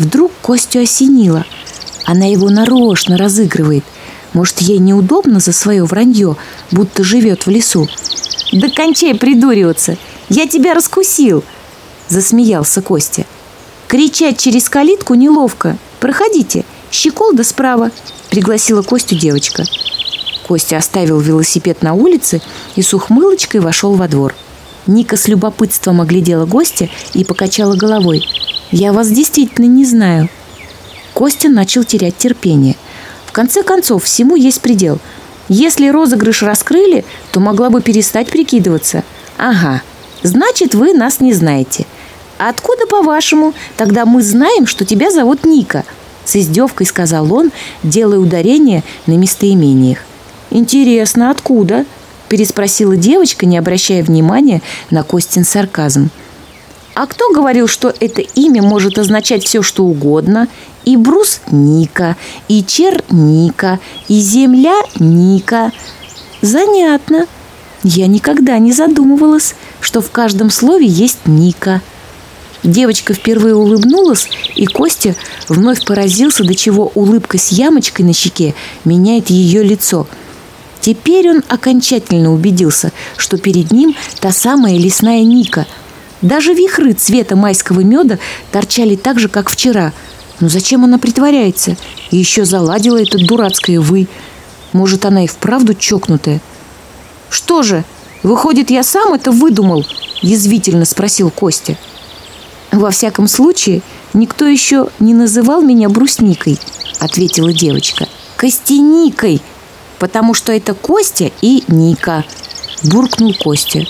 Вдруг Костю осенило. Она его нарочно разыгрывает. Может, ей неудобно за свое вранье, будто живет в лесу. «Да кончай придуриваться! Я тебя раскусил!» Засмеялся Костя. «Кричать через калитку неловко. Проходите, щеколда справа!» Пригласила Костю девочка. Костя оставил велосипед на улице и с ухмылочкой вошел во двор. Ника с любопытством оглядела гостя и покачала головой – я вас действительно не знаю. Костя начал терять терпение. В конце концов, всему есть предел. Если розыгрыш раскрыли, то могла бы перестать прикидываться. Ага, значит, вы нас не знаете. А откуда, по-вашему, тогда мы знаем, что тебя зовут Ника? С издевкой сказал он, делая ударение на местоимениях. «Интересно, откуда?» – переспросила девочка, не обращая внимания на Костин сарказм. А кто говорил, что это имя может означать все, что угодно? И брус Ника, и чер Ника, и земля Ника. Занятно. Я никогда не задумывалась, что в каждом слове есть Ника. Девочка впервые улыбнулась, и Костя вновь поразился, до чего улыбка с ямочкой на щеке меняет ее лицо. Теперь он окончательно убедился, что перед ним та самая лесная Ника – даже вихры цвета майского меда торчали так же, как вчера. Но зачем она притворяется? И еще заладила это дурацкое «вы». Может, она и вправду чокнутая? «Что же, выходит, я сам это выдумал?» – язвительно спросил Костя. «Во всяком случае, никто еще не называл меня брусникой», – ответила девочка. «Костяникой, потому что это Костя и Ника», – буркнул Костя.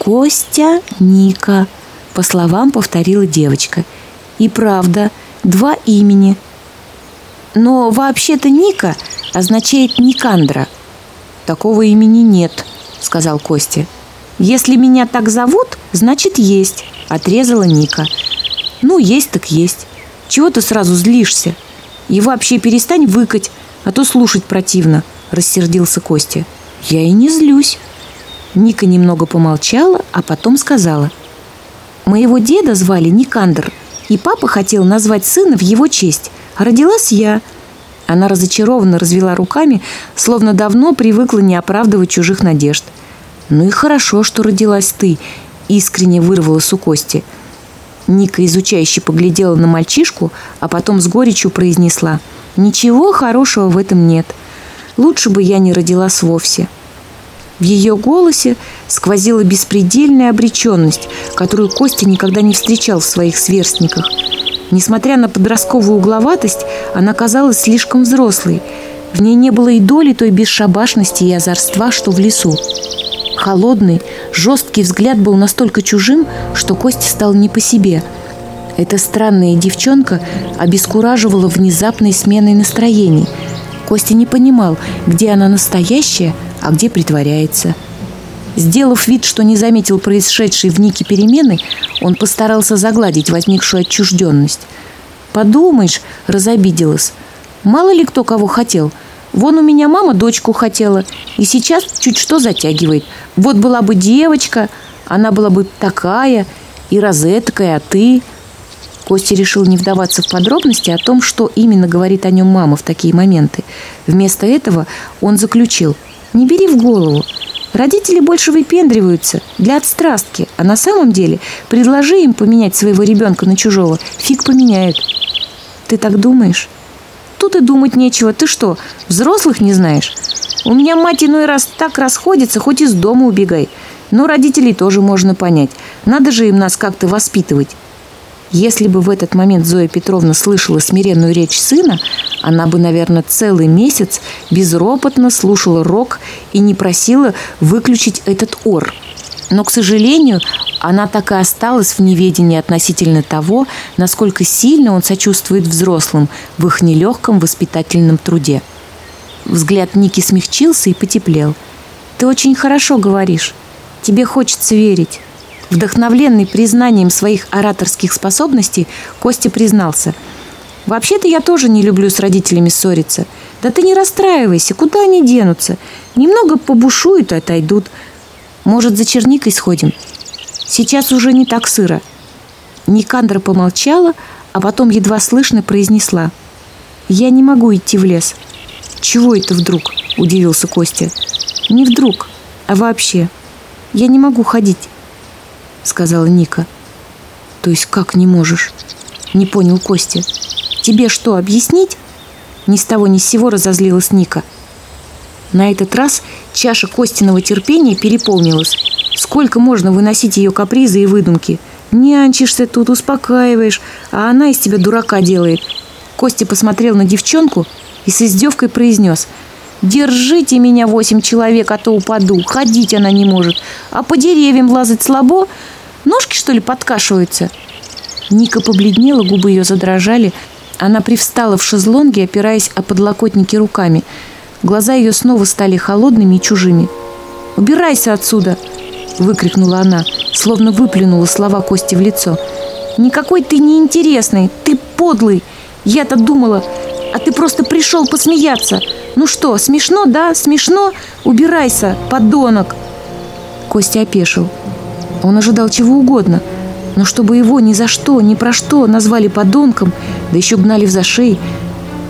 Костя Ника, по словам повторила девочка. И правда, два имени. Но вообще-то Ника означает Никандра. Такого имени нет, сказал Костя. Если меня так зовут, значит есть, отрезала Ника. Ну, есть так есть. Чего ты сразу злишься? И вообще перестань выкать, а то слушать противно, рассердился Костя. Я и не злюсь, Ника немного помолчала, а потом сказала. «Моего деда звали Никандр, и папа хотел назвать сына в его честь. Родилась я». Она разочарованно развела руками, словно давно привыкла не оправдывать чужих надежд. «Ну и хорошо, что родилась ты», — искренне вырвалась у Кости. Ника изучающе поглядела на мальчишку, а потом с горечью произнесла. «Ничего хорошего в этом нет. Лучше бы я не родилась вовсе». В ее голосе сквозила беспредельная обреченность, которую Костя никогда не встречал в своих сверстниках. Несмотря на подростковую угловатость, она казалась слишком взрослой. В ней не было и доли той бесшабашности и озорства, что в лесу. Холодный, жесткий взгляд был настолько чужим, что Костя стал не по себе. Эта странная девчонка обескураживала внезапной сменой настроений. Костя не понимал, где она настоящая – а где притворяется. Сделав вид, что не заметил происшедшей в Нике перемены, он постарался загладить возникшую отчужденность. «Подумаешь», — разобиделась, — «мало ли кто кого хотел. Вон у меня мама дочку хотела, и сейчас чуть что затягивает. Вот была бы девочка, она была бы такая, и розеткая, а ты...» Костя решил не вдаваться в подробности о том, что именно говорит о нем мама в такие моменты. Вместо этого он заключил – не бери в голову. Родители больше выпендриваются для отстрастки, а на самом деле предложи им поменять своего ребенка на чужого, фиг поменяют. Ты так думаешь? Тут и думать нечего. Ты что, взрослых не знаешь? У меня мать иной раз так расходится, хоть из дома убегай. Но родителей тоже можно понять. Надо же им нас как-то воспитывать. Если бы в этот момент Зоя Петровна слышала смиренную речь сына, она бы, наверное, целый месяц безропотно слушала рок и не просила выключить этот ор. Но, к сожалению, она так и осталась в неведении относительно того, насколько сильно он сочувствует взрослым в их нелегком воспитательном труде. Взгляд Ники смягчился и потеплел. «Ты очень хорошо говоришь. Тебе хочется верить». Вдохновленный признанием своих ораторских способностей, Костя признался – Вообще-то я тоже не люблю с родителями ссориться. Да ты не расстраивайся, куда они денутся? Немного побушуют отойдут. Может, за черникой сходим? Сейчас уже не так сыро. Никандра помолчала, а потом едва слышно произнесла. «Я не могу идти в лес». «Чего это вдруг?» – удивился Костя. «Не вдруг, а вообще. Я не могу ходить», – сказала Ника. «То есть как не можешь?» – не понял Костя. Тебе что, объяснить?» Ни с того ни с сего разозлилась Ника. На этот раз чаша Костиного терпения переполнилась. Сколько можно выносить ее капризы и выдумки? Нянчишься тут, успокаиваешь, а она из тебя дурака делает. Костя посмотрел на девчонку и с издевкой произнес – Держите меня восемь человек, а то упаду. Ходить она не может. А по деревьям лазать слабо. Ножки, что ли, подкашиваются?» Ника побледнела, губы ее задрожали. Она привстала в шезлонге, опираясь о подлокотники руками. Глаза ее снова стали холодными и чужими. «Убирайся отсюда!» – выкрикнула она, словно выплюнула слова Кости в лицо. «Никакой ты неинтересный, ты подлый! Я-то думала, а ты просто пришел посмеяться! Ну что, смешно, да? Смешно? Убирайся, подонок!» Костя опешил. Он ожидал чего угодно – но чтобы его ни за что, ни про что назвали подонком, да еще гнали в зашей,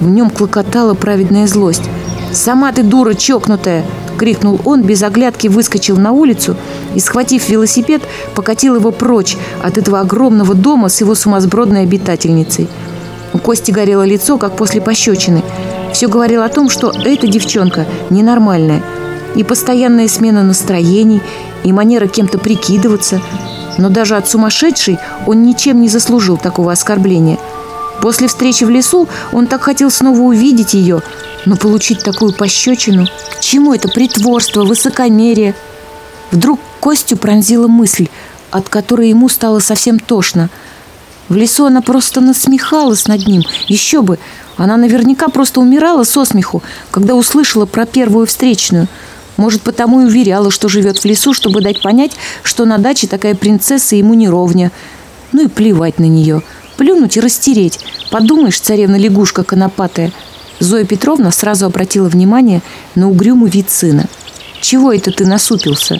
в нем клокотала праведная злость. «Сама ты дура чокнутая!» — крикнул он, без оглядки выскочил на улицу и, схватив велосипед, покатил его прочь от этого огромного дома с его сумасбродной обитательницей. У Кости горело лицо, как после пощечины. Все говорило о том, что эта девчонка ненормальная. И постоянная смена настроений, и манера кем-то прикидываться — но даже от сумасшедшей он ничем не заслужил такого оскорбления. После встречи в лесу он так хотел снова увидеть ее, но получить такую пощечину... К чему это притворство, высокомерие? Вдруг Костю пронзила мысль, от которой ему стало совсем тошно. В лесу она просто насмехалась над ним. Еще бы! Она наверняка просто умирала со смеху, когда услышала про первую встречную – может, потому и уверяла, что живет в лесу, чтобы дать понять, что на даче такая принцесса ему не ровня. Ну и плевать на нее. Плюнуть и растереть. Подумаешь, царевна-лягушка конопатая. Зоя Петровна сразу обратила внимание на угрюмый вид сына. «Чего это ты насупился?»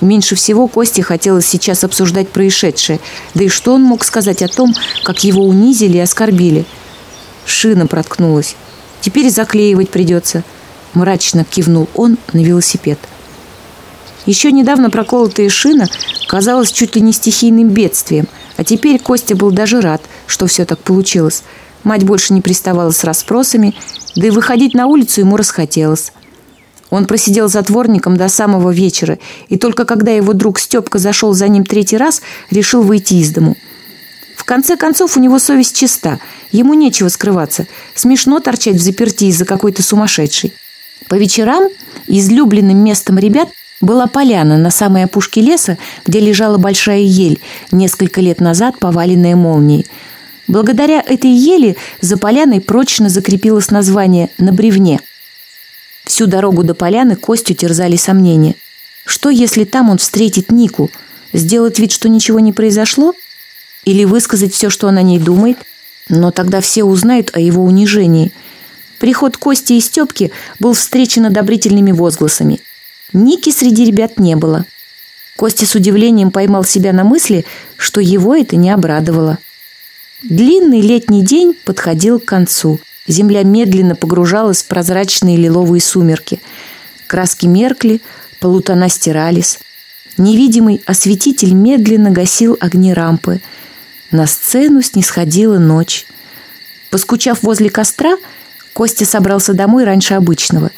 Меньше всего Косте хотелось сейчас обсуждать происшедшее. Да и что он мог сказать о том, как его унизили и оскорбили? Шина проткнулась. Теперь заклеивать придется мрачно кивнул он на велосипед. Еще недавно проколотая шина казалась чуть ли не стихийным бедствием, а теперь Костя был даже рад, что все так получилось. Мать больше не приставала с расспросами, да и выходить на улицу ему расхотелось. Он просидел затворником до самого вечера, и только когда его друг Степка зашел за ним третий раз, решил выйти из дому. В конце концов, у него совесть чиста, ему нечего скрываться. Смешно торчать в заперти из-за какой-то сумасшедшей. По вечерам излюбленным местом ребят была поляна на самой опушке леса, где лежала большая ель, несколько лет назад поваленная молнией. Благодаря этой ели за поляной прочно закрепилось название «На бревне». Всю дорогу до поляны Костю терзали сомнения. Что, если там он встретит Нику? Сделать вид, что ничего не произошло? Или высказать все, что он о ней думает? Но тогда все узнают о его унижении – Приход Кости и Степки был встречен одобрительными возгласами. Ники среди ребят не было. Костя с удивлением поймал себя на мысли, что его это не обрадовало. Длинный летний день подходил к концу. Земля медленно погружалась в прозрачные лиловые сумерки. Краски меркли, полутона стирались. Невидимый осветитель медленно гасил огни рампы. На сцену снисходила ночь. Поскучав возле костра, Костя собрался домой раньше обычного.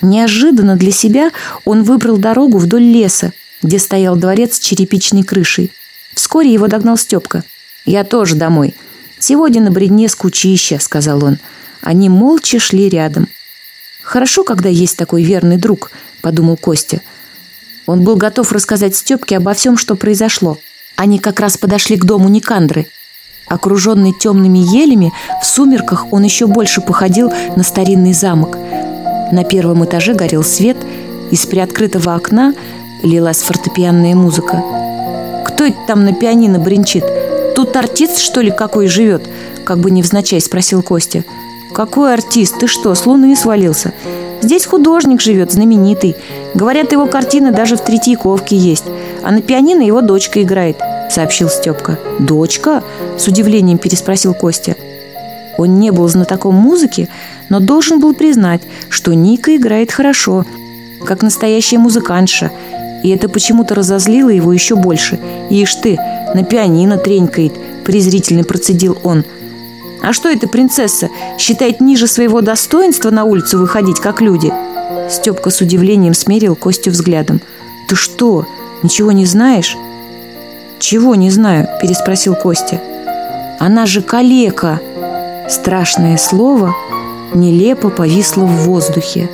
Неожиданно для себя он выбрал дорогу вдоль леса, где стоял дворец с черепичной крышей. Вскоре его догнал Степка. «Я тоже домой. Сегодня на бредне скучища, — сказал он. Они молча шли рядом. «Хорошо, когда есть такой верный друг», — подумал Костя. Он был готов рассказать Степке обо всем, что произошло. Они как раз подошли к дому Никандры — Окруженный темными елями, в сумерках он еще больше походил на старинный замок. На первом этаже горел свет, из приоткрытого окна лилась фортепианная музыка. «Кто это там на пианино бренчит? Тут артист, что ли, какой живет?» – как бы невзначай спросил Костя. «Какой артист? Ты что, с луны свалился?» Здесь художник живет, знаменитый. Говорят, его картины даже в Третьяковке есть. А на пианино его дочка играет сообщил Степка. «Дочка?» – с удивлением переспросил Костя. Он не был знатоком музыки, но должен был признать, что Ника играет хорошо, как настоящая музыкантша. И это почему-то разозлило его еще больше. «Ишь ты, на пианино тренькает», – презрительно процедил он. «А что эта принцесса? Считает ниже своего достоинства на улицу выходить, как люди?» Степка с удивлением смерил Костю взглядом. «Ты что, ничего не знаешь?» «Чего не знаю?» – переспросил Костя. «Она же калека!» Страшное слово нелепо повисло в воздухе.